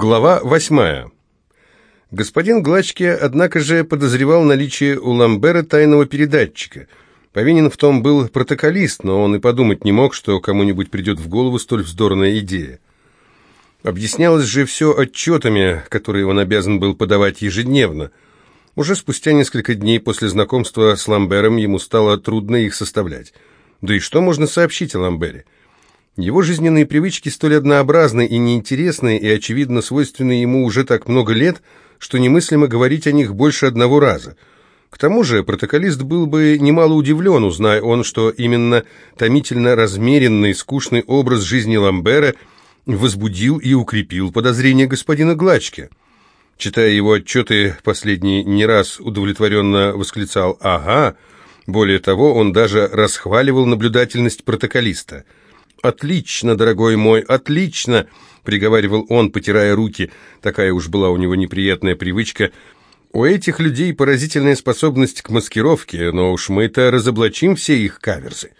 Глава восьмая. Господин Глачке, однако же, подозревал наличие у Ламбера тайного передатчика. Повинен в том был протоколист, но он и подумать не мог, что кому-нибудь придет в голову столь вздорная идея. Объяснялось же все отчетами, которые он обязан был подавать ежедневно. Уже спустя несколько дней после знакомства с Ламбером ему стало трудно их составлять. Да и что можно сообщить о Ламбере? Его жизненные привычки столь однообразны и неинтересны, и, очевидно, свойственны ему уже так много лет, что немыслимо говорить о них больше одного раза. К тому же протоколист был бы немало удивлен, узная он, что именно томительно размеренный, скучный образ жизни Ламбера возбудил и укрепил подозрения господина Глачки. Читая его отчеты, последний не раз удовлетворенно восклицал «Ага», более того, он даже расхваливал наблюдательность протоколиста – «Отлично, дорогой мой, отлично!» — приговаривал он, потирая руки. Такая уж была у него неприятная привычка. «У этих людей поразительная способность к маскировке, но уж мы-то разоблачим все их каверзы».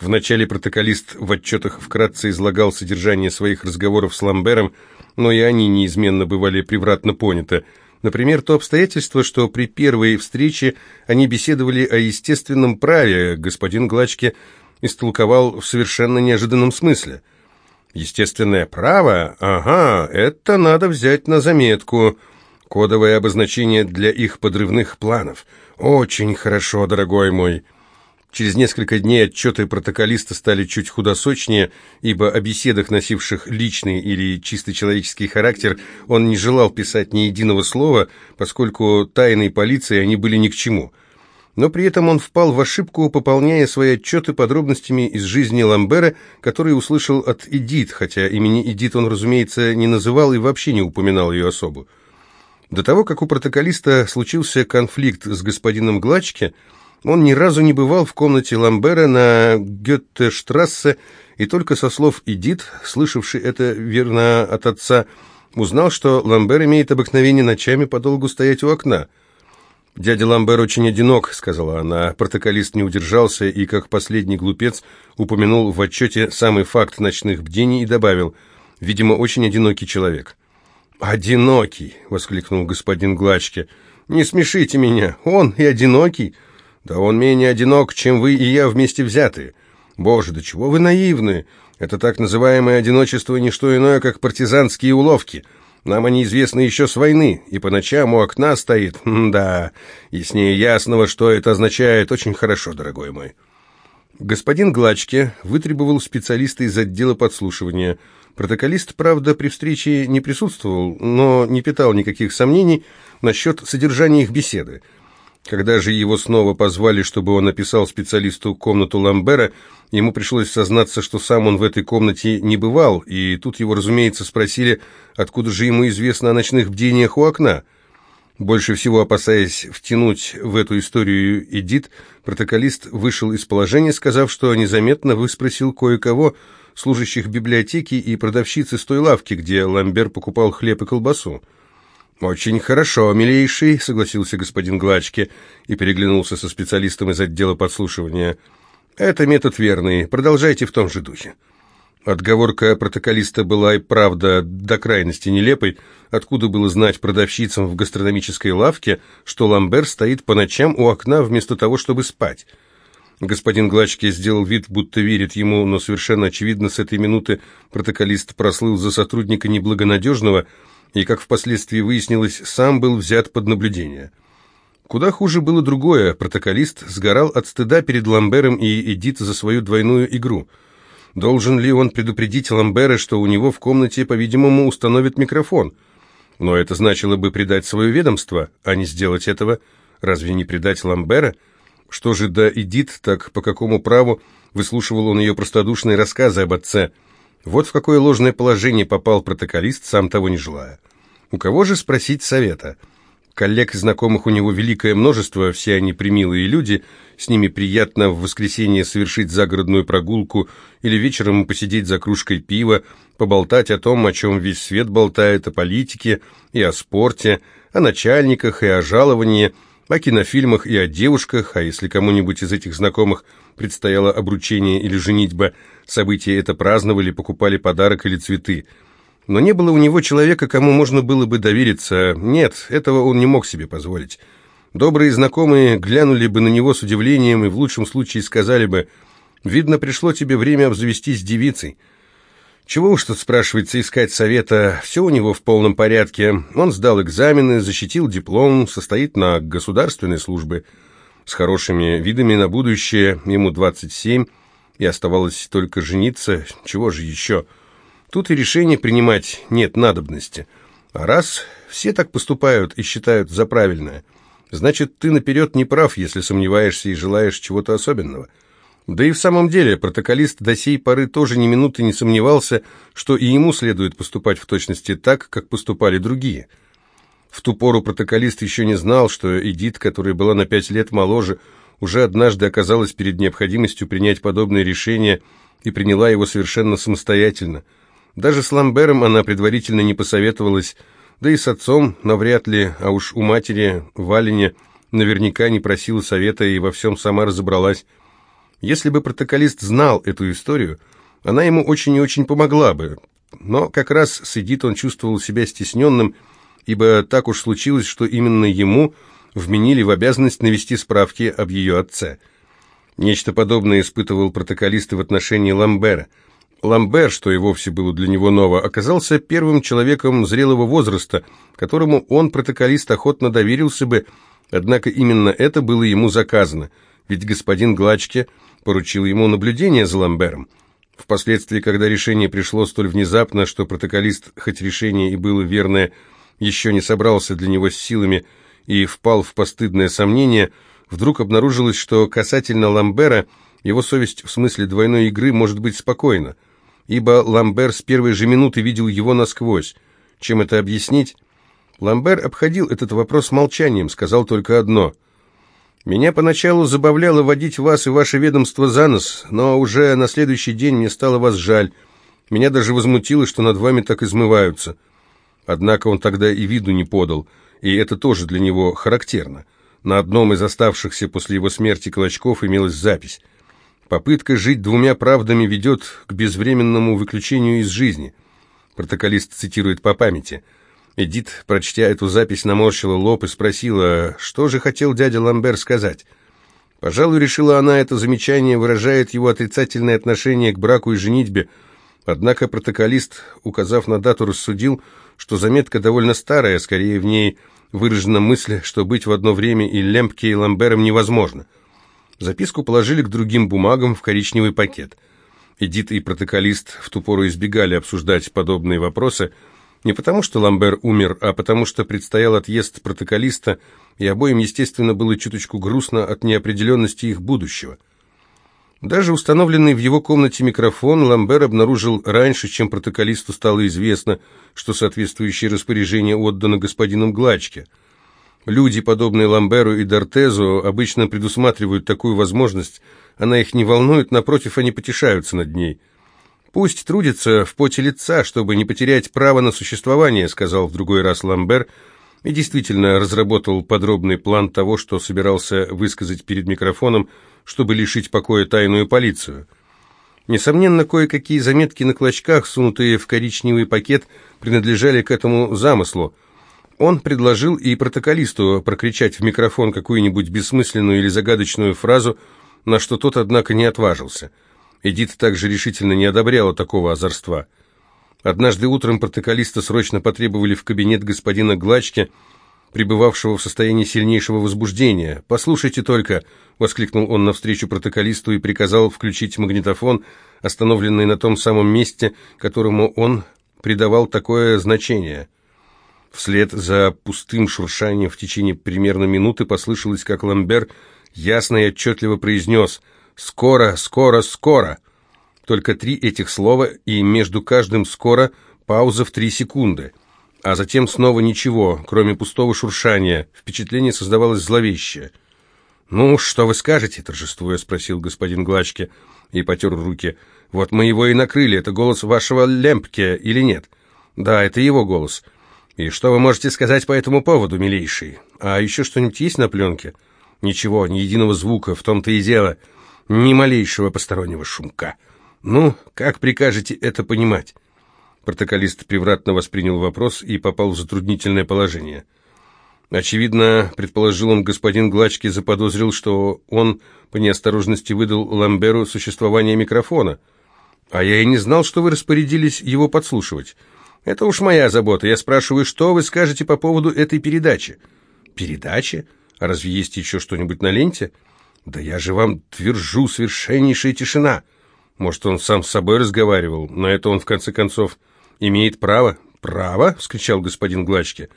Вначале протоколист в отчетах вкратце излагал содержание своих разговоров с Ламбером, но и они неизменно бывали превратно поняты. Например, то обстоятельство, что при первой встрече они беседовали о естественном праве, господин Глачке истолковал в совершенно неожиданном смысле. Естественное право? Ага, это надо взять на заметку. Кодовое обозначение для их подрывных планов. Очень хорошо, дорогой мой. Через несколько дней отчеты протоколиста стали чуть худосочнее, ибо о беседах, носивших личный или чисто человеческий характер, он не желал писать ни единого слова, поскольку тайной полиции они были ни к чему – но при этом он впал в ошибку, пополняя свои отчеты подробностями из жизни Ламбера, который услышал от Эдит, хотя имени Эдит он, разумеется, не называл и вообще не упоминал ее особу. До того, как у протоколиста случился конфликт с господином Глачке, он ни разу не бывал в комнате Ламбера на Гетте-штрассе, и только со слов Эдит, слышавший это верно от отца, узнал, что Ламбер имеет обыкновение ночами подолгу стоять у окна – «Дядя Ламбер очень одинок», — сказала она. Протоколист не удержался и, как последний глупец, упомянул в отчете самый факт ночных бдений и добавил, «видимо, очень одинокий человек». «Одинокий!» — воскликнул господин Глачке. «Не смешите меня, он и одинокий. Да он менее одинок, чем вы и я вместе взятые. Боже, да чего вы наивны! Это так называемое одиночество не что иное, как партизанские уловки». Нам они известны еще с войны, и по ночам у окна стоит. М да, ней ясного, что это означает, очень хорошо, дорогой мой. Господин Глачке вытребовал специалиста из отдела подслушивания. Протоколист, правда, при встрече не присутствовал, но не питал никаких сомнений насчет содержания их беседы. Когда же его снова позвали, чтобы он написал специалисту комнату Ламбера, ему пришлось сознаться, что сам он в этой комнате не бывал, и тут его, разумеется, спросили, откуда же ему известно о ночных бдениях у окна. Больше всего опасаясь втянуть в эту историю Эдит, протоколист вышел из положения, сказав, что незаметно выспросил кое-кого, служащих библиотеки и продавщицы с той лавки, где Ламбер покупал хлеб и колбасу. «Очень хорошо, милейший», — согласился господин Глачке и переглянулся со специалистом из отдела подслушивания. «Это метод верный. Продолжайте в том же духе». Отговорка протоколиста была и правда до крайности нелепой. Откуда было знать продавщицам в гастрономической лавке, что Ламбер стоит по ночам у окна вместо того, чтобы спать? Господин Глачке сделал вид, будто верит ему, но совершенно очевидно, с этой минуты протоколист прослыл за сотрудника неблагонадежного, и, как впоследствии выяснилось, сам был взят под наблюдение. Куда хуже было другое, протоколист сгорал от стыда перед Ламбером и Эдит за свою двойную игру. Должен ли он предупредить Ламбера, что у него в комнате, по-видимому, установят микрофон? Но это значило бы предать свое ведомство, а не сделать этого. Разве не предать Ламбера? Что же до Эдит, так по какому праву выслушивал он ее простодушные рассказы об отце – вот в какое ложное положение попал протоколист, сам того не желая. У кого же спросить совета? Коллег и знакомых у него великое множество, все они примилые люди, с ними приятно в воскресенье совершить загородную прогулку или вечером посидеть за кружкой пива, поболтать о том, о чем весь свет болтает, о политике и о спорте, о начальниках и о жаловании, о кинофильмах и о девушках, а если кому-нибудь из этих знакомых предстояло обручение или женитьба – Событие это праздновали, покупали подарок или цветы. Но не было у него человека, кому можно было бы довериться. Нет, этого он не мог себе позволить. Добрые знакомые глянули бы на него с удивлением и в лучшем случае сказали бы, «Видно, пришло тебе время обзавестись девицей». Чего уж тут, спрашивается, искать совета, все у него в полном порядке. Он сдал экзамены, защитил диплом, состоит на государственной службе. С хорошими видами на будущее, ему 27, и оставалось только жениться, чего же еще. Тут и решение принимать нет надобности. А раз все так поступают и считают за правильное – Значит, ты наперед не прав, если сомневаешься и желаешь чего-то особенного. Да и в самом деле, протоколист до сей поры тоже ни минуты не сомневался, что и ему следует поступать в точности так, как поступали другие. В ту пору протоколист еще не знал, что Эдит, которая была на пять лет моложе, уже однажды оказалась перед необходимостью принять подобное решение и приняла его совершенно самостоятельно. Даже с Ламбером она предварительно не посоветовалась, да и с отцом навряд ли, а уж у матери Валине наверняка не просила совета и во всем сама разобралась. Если бы протоколист знал эту историю, она ему очень и очень помогла бы. Но как раз с Эдит он чувствовал себя стесненным, ибо так уж случилось, что именно ему вменили в обязанность навести справки об ее отце. Нечто подобное испытывал протоколист и в отношении Ламбера – Ламбер, что и вовсе было для него ново, оказался первым человеком зрелого возраста, которому он, протоколист, охотно доверился бы, однако именно это было ему заказано, ведь господин Глачке поручил ему наблюдение за Ламбером. Впоследствии, когда решение пришло столь внезапно, что протоколист, хоть решение и было верное, еще не собрался для него с силами и впал в постыдное сомнение, вдруг обнаружилось, что касательно Ламбера его совесть в смысле двойной игры может быть спокойна ибо Ламбер с первой же минуты видел его насквозь. Чем это объяснить? Ламбер обходил этот вопрос молчанием, сказал только одно. «Меня поначалу забавляло водить вас и ваше ведомство за нос, но уже на следующий день мне стало вас жаль. Меня даже возмутило, что над вами так измываются». Однако он тогда и виду не подал, и это тоже для него характерно. На одном из оставшихся после его смерти клочков имелась запись – Попытка жить двумя правдами ведет к безвременному выключению из жизни. Протоколист цитирует по памяти. Эдит, прочтя эту запись, наморщила лоб и спросила, что же хотел дядя Ламбер сказать. Пожалуй, решила она, это замечание выражает его отрицательное отношение к браку и женитьбе, однако протоколист, указав на дату, рассудил, что заметка довольно старая, скорее в ней выражена мысль, что быть в одно время и Лемпке, и Ламбером невозможно – Записку положили к другим бумагам в коричневый пакет. Эдит и протоколист в ту пору избегали обсуждать подобные вопросы, не потому что Ламбер умер, а потому что предстоял отъезд протоколиста, и обоим, естественно, было чуточку грустно от неопределенности их будущего. Даже установленный в его комнате микрофон Ламбер обнаружил раньше, чем протоколисту стало известно, что соответствующее распоряжение отдано господину Глачке – Люди, подобные Ламберу и Дортезу, обычно предусматривают такую возможность. Она их не волнует, напротив, они потешаются над ней. «Пусть трудится в поте лица, чтобы не потерять право на существование», сказал в другой раз Ламбер, и действительно разработал подробный план того, что собирался высказать перед микрофоном, чтобы лишить покоя тайную полицию. Несомненно, кое-какие заметки на клочках, сунутые в коричневый пакет, принадлежали к этому замыслу – он предложил и протоколисту прокричать в микрофон какую-нибудь бессмысленную или загадочную фразу, на что тот, однако, не отважился. Эдит также решительно не одобряла такого озорства. Однажды утром протоколиста срочно потребовали в кабинет господина Глачки, пребывавшего в состоянии сильнейшего возбуждения. «Послушайте только», — воскликнул он навстречу протоколисту и приказал включить магнитофон, остановленный на том самом месте, которому он придавал такое значение — Вслед за пустым шуршанием в течение примерно минуты послышалось, как Ламбер ясно и отчетливо произнес «Скоро, скоро, скоро!» Только три этих слова, и между каждым «скоро» пауза в три секунды. А затем снова ничего, кроме пустого шуршания. Впечатление создавалось зловещее. «Ну, что вы скажете?» – торжествуя спросил господин Глачке и потер руки. «Вот мы его и накрыли. Это голос вашего Лемпке или нет?» «Да, это его голос». «И что вы можете сказать по этому поводу, милейший? А еще что-нибудь есть на пленке?» «Ничего, ни единого звука, в том-то и дело. Ни малейшего постороннего шумка. Ну, как прикажете это понимать?» Протоколист превратно воспринял вопрос и попал в затруднительное положение. Очевидно, предположил он, господин Глачки заподозрил, что он по неосторожности выдал Ламберу существование микрофона. А я и не знал, что вы распорядились его подслушивать. Это уж моя забота. Я спрашиваю, что вы скажете по поводу этой передачи? Передачи? А разве есть еще что-нибудь на ленте? Да я же вам твержу, совершеннейшая тишина. Может, он сам с собой разговаривал. На это он, в конце концов, имеет право. «Право?» — вскричал господин Глачки.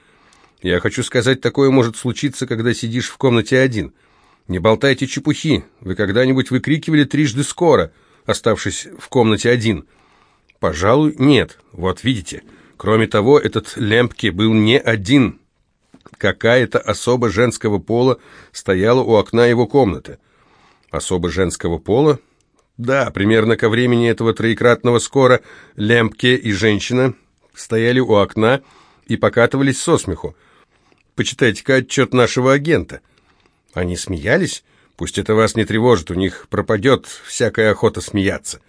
«Я хочу сказать, такое может случиться, когда сидишь в комнате один. Не болтайте чепухи. Вы когда-нибудь выкрикивали трижды скоро, оставшись в комнате один?» «Пожалуй, нет. Вот видите. Кроме того, этот Лемпке был не один. Какая-то особа женского пола стояла у окна его комнаты. Особа женского пола? Да, примерно ко времени этого троекратного скора Лемпке и женщина стояли у окна и покатывались со смеху. Почитайте-ка отчет нашего агента. Они смеялись? Пусть это вас не тревожит, у них пропадет всякая охота смеяться.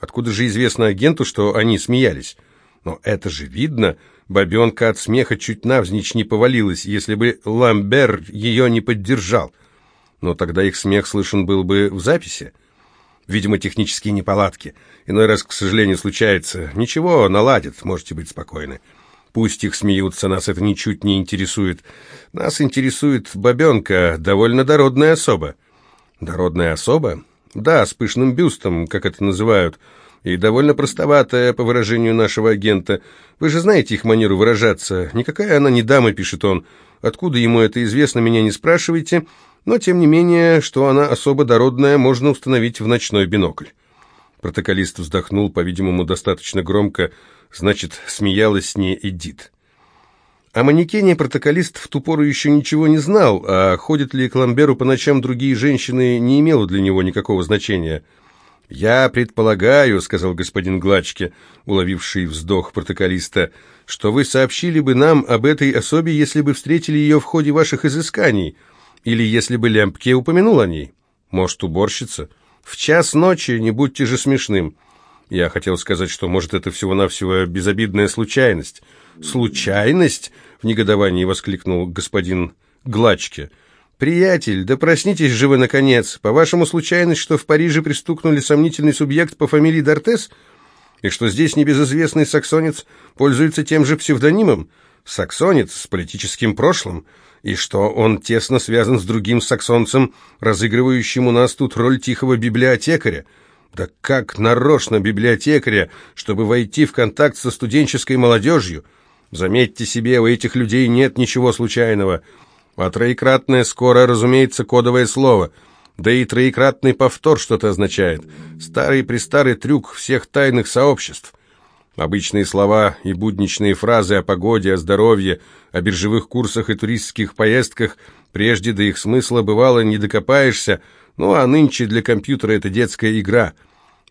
Откуда же известно агенту, что они смеялись? Но это же видно, бабенка от смеха чуть навзничь не повалилась, если бы Ламбер ее не поддержал. Но тогда их смех слышен был бы в записи. Видимо, технические неполадки. Иной раз, к сожалению, случается. Ничего, наладят, можете быть спокойны. Пусть их смеются, нас это ничуть не интересует. Нас интересует бабенка, довольно дородная особа. Дородная особа? Да, с пышным бюстом, как это называют и довольно простоватая, по выражению нашего агента. Вы же знаете их манеру выражаться. Никакая она не дама, пишет он. Откуда ему это известно, меня не спрашивайте, но, тем не менее, что она особо дородная, можно установить в ночной бинокль. Протоколист вздохнул, по-видимому, достаточно громко, значит, смеялась с ней Эдит. О манекене протоколист в ту пору еще ничего не знал, а ходят ли к Ламберу по ночам другие женщины не имело для него никакого значения – «Я предполагаю», — сказал господин Гладчке, уловивший вздох протоколиста, «что вы сообщили бы нам об этой особе, если бы встретили ее в ходе ваших изысканий, или если бы Лямпке упомянул о ней. Может, уборщица? В час ночи не будьте же смешным». Я хотел сказать, что, может, это всего-навсего безобидная случайность. «Случайность?» — в негодовании воскликнул господин Гладчке. «Приятель, да проснитесь же вы, наконец! По-вашему, случайность, что в Париже пристукнули сомнительный субъект по фамилии Дортес? И что здесь небезызвестный саксонец пользуется тем же псевдонимом? Саксонец с политическим прошлым? И что он тесно связан с другим саксонцем, разыгрывающим у нас тут роль тихого библиотекаря? Да как нарочно библиотекаря, чтобы войти в контакт со студенческой молодежью? Заметьте себе, у этих людей нет ничего случайного». А троекратное «скоро», разумеется, кодовое слово. Да и троекратный повтор что-то означает. Старый-престарый трюк всех тайных сообществ. Обычные слова и будничные фразы о погоде, о здоровье, о биржевых курсах и туристских поездках прежде до их смысла бывало не докопаешься, ну а нынче для компьютера это детская игра.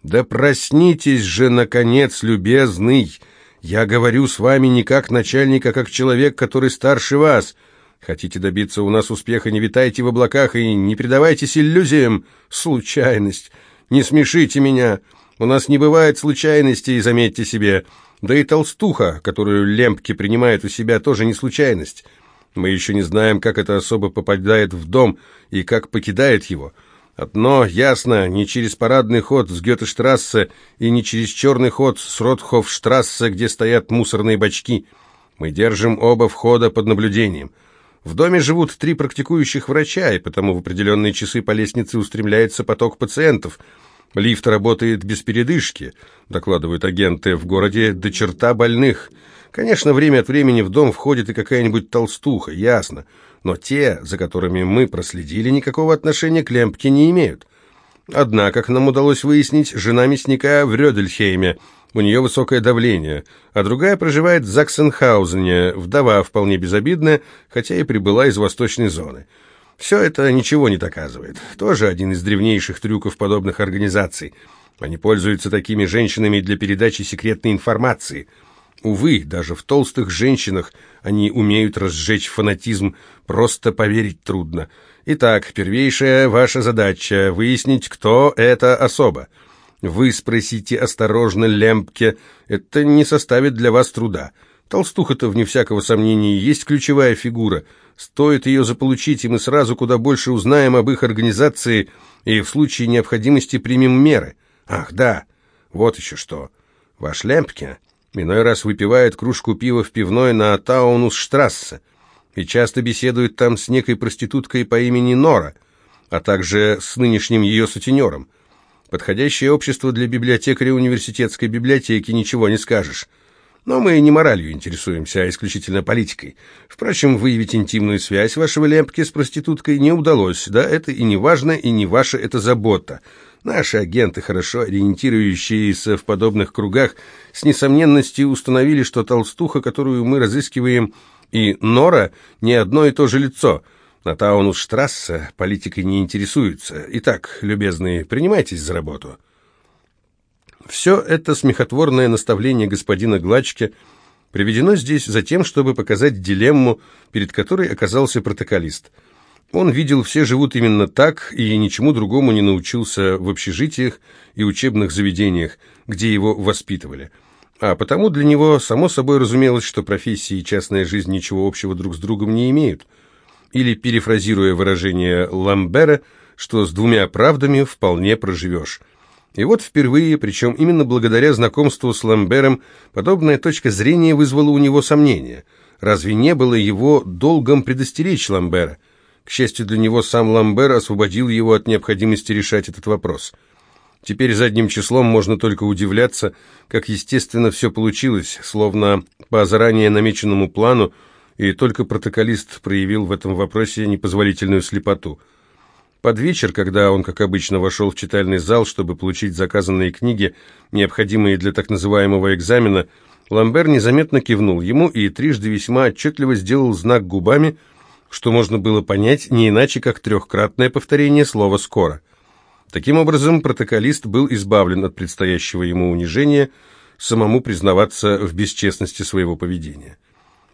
Да проснитесь же, наконец, любезный! Я говорю с вами не как начальник, а как человек, который старше вас — Хотите добиться у нас успеха, не витайте в облаках и не предавайтесь иллюзиям. Случайность. Не смешите меня. У нас не бывает случайностей, заметьте себе. Да и толстуха, которую Лемпки принимает у себя, тоже не случайность. Мы еще не знаем, как эта особа попадает в дом и как покидает его. Одно ясно, не через парадный ход с Гёте-штрассе и не через черный ход с Ротхоф-штрассе, где стоят мусорные бачки. Мы держим оба входа под наблюдением. В доме живут три практикующих врача, и потому в определенные часы по лестнице устремляется поток пациентов. Лифт работает без передышки, докладывают агенты, в городе до черта больных. Конечно, время от времени в дом входит и какая-нибудь толстуха, ясно, но те, за которыми мы проследили, никакого отношения к Лемпке не имеют. Однако, как нам удалось выяснить, жена мясника в Рёдельхейме – у нее высокое давление, а другая проживает в Заксенхаузене, вдова вполне безобидная, хотя и прибыла из восточной зоны. Все это ничего не доказывает. Тоже один из древнейших трюков подобных организаций. Они пользуются такими женщинами для передачи секретной информации. Увы, даже в толстых женщинах они умеют разжечь фанатизм, просто поверить трудно. Итак, первейшая ваша задача — выяснить, кто это особа. Вы спросите осторожно Лемпке, это не составит для вас труда. Толстуха-то, вне всякого сомнения, есть ключевая фигура. Стоит ее заполучить, и мы сразу куда больше узнаем об их организации и в случае необходимости примем меры. Ах, да, вот еще что. Ваш Лемпке иной раз выпивает кружку пива в пивной на Таунус-штрассе и часто беседует там с некой проституткой по имени Нора, а также с нынешним ее сутенером. Подходящее общество для библиотекаря университетской библиотеки, ничего не скажешь. Но мы не моралью интересуемся, а исключительно политикой. Впрочем, выявить интимную связь вашего Лемпки с проституткой не удалось. Да, это и не важно, и не ваша это забота. Наши агенты, хорошо ориентирующиеся в подобных кругах, с несомненностью установили, что толстуха, которую мы разыскиваем, и Нора не одно и то же лицо. На Таунус-штрассе политикой не интересуются. Итак, любезные, принимайтесь за работу». Все это смехотворное наставление господина Глачки приведено здесь за тем, чтобы показать дилемму, перед которой оказался протоколист. Он видел, все живут именно так, и ничему другому не научился в общежитиях и учебных заведениях, где его воспитывали. А потому для него само собой разумелось, что профессии и частная жизнь ничего общего друг с другом не имеют. Или, перефразируя выражение Ламбера, что с двумя правдами вполне проживешь – и вот впервые, причем именно благодаря знакомству с Ламбером, подобная точка зрения вызвала у него сомнения. Разве не было его долгом предостеречь Ламбера? К счастью для него, сам Ламбер освободил его от необходимости решать этот вопрос. Теперь задним числом можно только удивляться, как естественно все получилось, словно по заранее намеченному плану, и только протоколист проявил в этом вопросе непозволительную слепоту – под вечер, когда он, как обычно, вошел в читальный зал, чтобы получить заказанные книги, необходимые для так называемого экзамена, Ламбер незаметно кивнул ему и трижды весьма отчетливо сделал знак губами, что можно было понять не иначе, как трехкратное повторение слова «скоро». Таким образом, протоколист был избавлен от предстоящего ему унижения, самому признаваться в бесчестности своего поведения.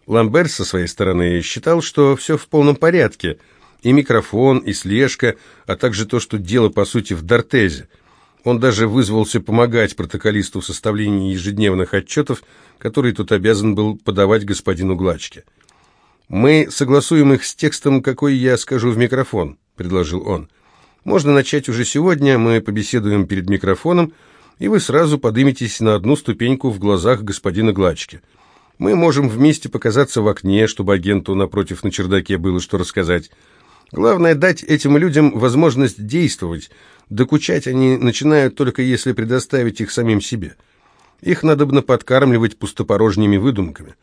Ламбер со своей стороны считал, что все в полном порядке – и микрофон, и слежка, а также то, что дело, по сути, в Дортезе. Он даже вызвался помогать протоколисту в составлении ежедневных отчетов, которые тот обязан был подавать господину Глачке. «Мы согласуем их с текстом, какой я скажу в микрофон», — предложил он. «Можно начать уже сегодня, мы побеседуем перед микрофоном, и вы сразу подыметесь на одну ступеньку в глазах господина Глачки. Мы можем вместе показаться в окне, чтобы агенту напротив на чердаке было что рассказать». Главное дать этим людям возможность действовать. Докучать они начинают только если предоставить их самим себе. Их надо бы подкармливать пустопорожними выдумками.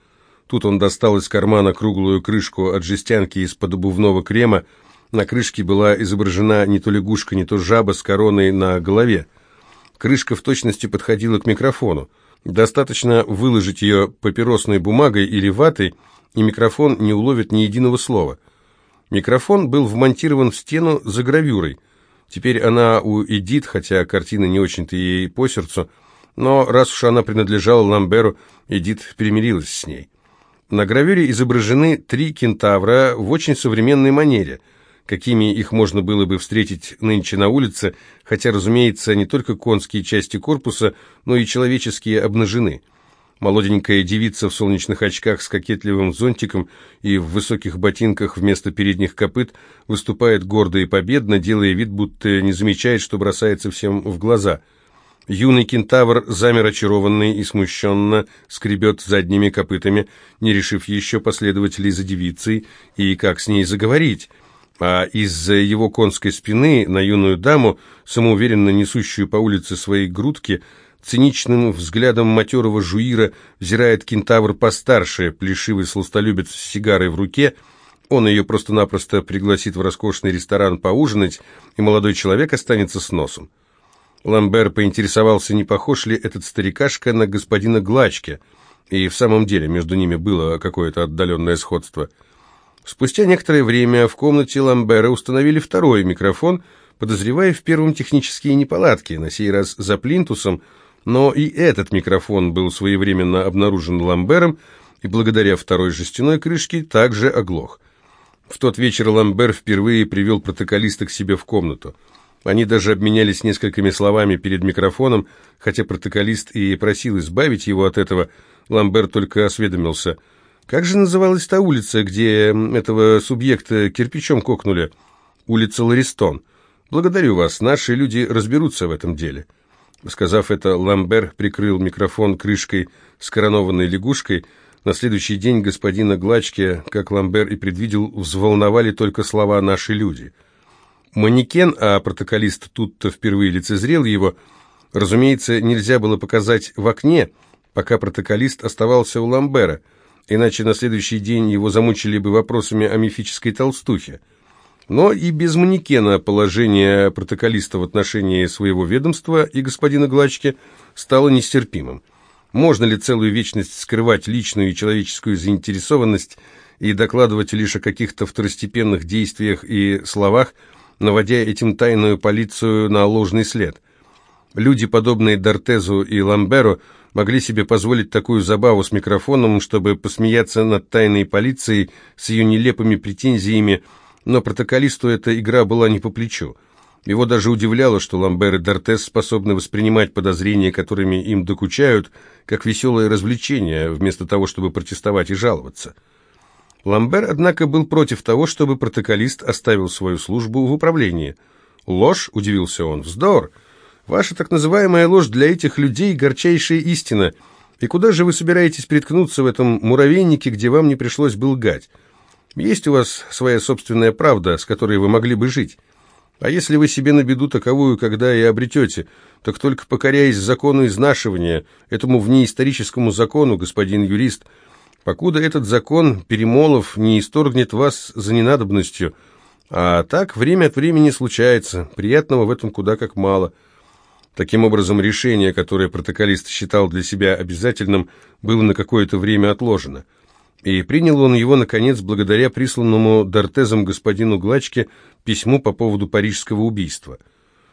Тут он достал из кармана круглую крышку от жестянки из-под обувного крема. На крышке была изображена не то лягушка, не то жаба с короной на голове. Крышка в точности подходила к микрофону. Достаточно выложить ее папиросной бумагой или ватой, и микрофон не уловит ни единого слова – Микрофон был вмонтирован в стену за гравюрой. Теперь она у Эдит, хотя картина не очень-то ей по сердцу, но раз уж она принадлежала Ламберу, Эдит примирилась с ней. На гравюре изображены три кентавра в очень современной манере, какими их можно было бы встретить нынче на улице, хотя, разумеется, не только конские части корпуса, но и человеческие обнажены. Молоденькая девица в солнечных очках с кокетливым зонтиком и в высоких ботинках вместо передних копыт выступает гордо и победно, делая вид, будто не замечает, что бросается всем в глаза. Юный кентавр, замер очарованный и смущенно, скребет задними копытами, не решив еще последовать ли за девицей и как с ней заговорить а из-за его конской спины на юную даму, самоуверенно несущую по улице свои грудки, Циничным взглядом матерого жуира взирает кентавр постарше, плешивый сластолюбец с сигарой в руке. Он ее просто-напросто пригласит в роскошный ресторан поужинать, и молодой человек останется с носом. Ламбер поинтересовался, не похож ли этот старикашка на господина Глачке, и в самом деле между ними было какое-то отдаленное сходство. Спустя некоторое время в комнате Ламбера установили второй микрофон, подозревая в первом технические неполадки, на сей раз за плинтусом, но и этот микрофон был своевременно обнаружен Ламбером и благодаря второй жестяной крышке также оглох. В тот вечер Ламбер впервые привел протоколиста к себе в комнату. Они даже обменялись несколькими словами перед микрофоном, хотя протоколист и просил избавить его от этого, Ламбер только осведомился. «Как же называлась та улица, где этого субъекта кирпичом кокнули?» «Улица Ларистон. Благодарю вас, наши люди разберутся в этом деле». Сказав это, Ламбер прикрыл микрофон крышкой с коронованной лягушкой. На следующий день господина Глачки, как Ламбер и предвидел, взволновали только слова «наши люди». Манекен, а протоколист тут-то впервые лицезрел его, разумеется, нельзя было показать в окне, пока протоколист оставался у Ламбера, иначе на следующий день его замучили бы вопросами о мифической толстухе. Но и без манекена положение протоколиста в отношении своего ведомства и господина Глачки стало нестерпимым. Можно ли целую вечность скрывать личную и человеческую заинтересованность и докладывать лишь о каких-то второстепенных действиях и словах, наводя этим тайную полицию на ложный след? Люди, подобные Дортезу и Ламберу, могли себе позволить такую забаву с микрофоном, чтобы посмеяться над тайной полицией с ее нелепыми претензиями но протоколисту эта игра была не по плечу. Его даже удивляло, что Ламбер и Дортес способны воспринимать подозрения, которыми им докучают, как веселое развлечение, вместо того, чтобы протестовать и жаловаться. Ламбер, однако, был против того, чтобы протоколист оставил свою службу в управлении. «Ложь?» – удивился он. «Вздор! Ваша так называемая ложь для этих людей – горчайшая истина. И куда же вы собираетесь приткнуться в этом муравейнике, где вам не пришлось бы лгать?» Есть у вас своя собственная правда, с которой вы могли бы жить. А если вы себе на беду таковую, когда и обретете, так только покоряясь закону изнашивания, этому внеисторическому закону, господин юрист, покуда этот закон перемолов не исторгнет вас за ненадобностью. А так время от времени случается, приятного в этом куда как мало. Таким образом, решение, которое протоколист считал для себя обязательным, было на какое-то время отложено. И принял он его, наконец, благодаря присланному Дортезом господину Глачке письму по поводу парижского убийства –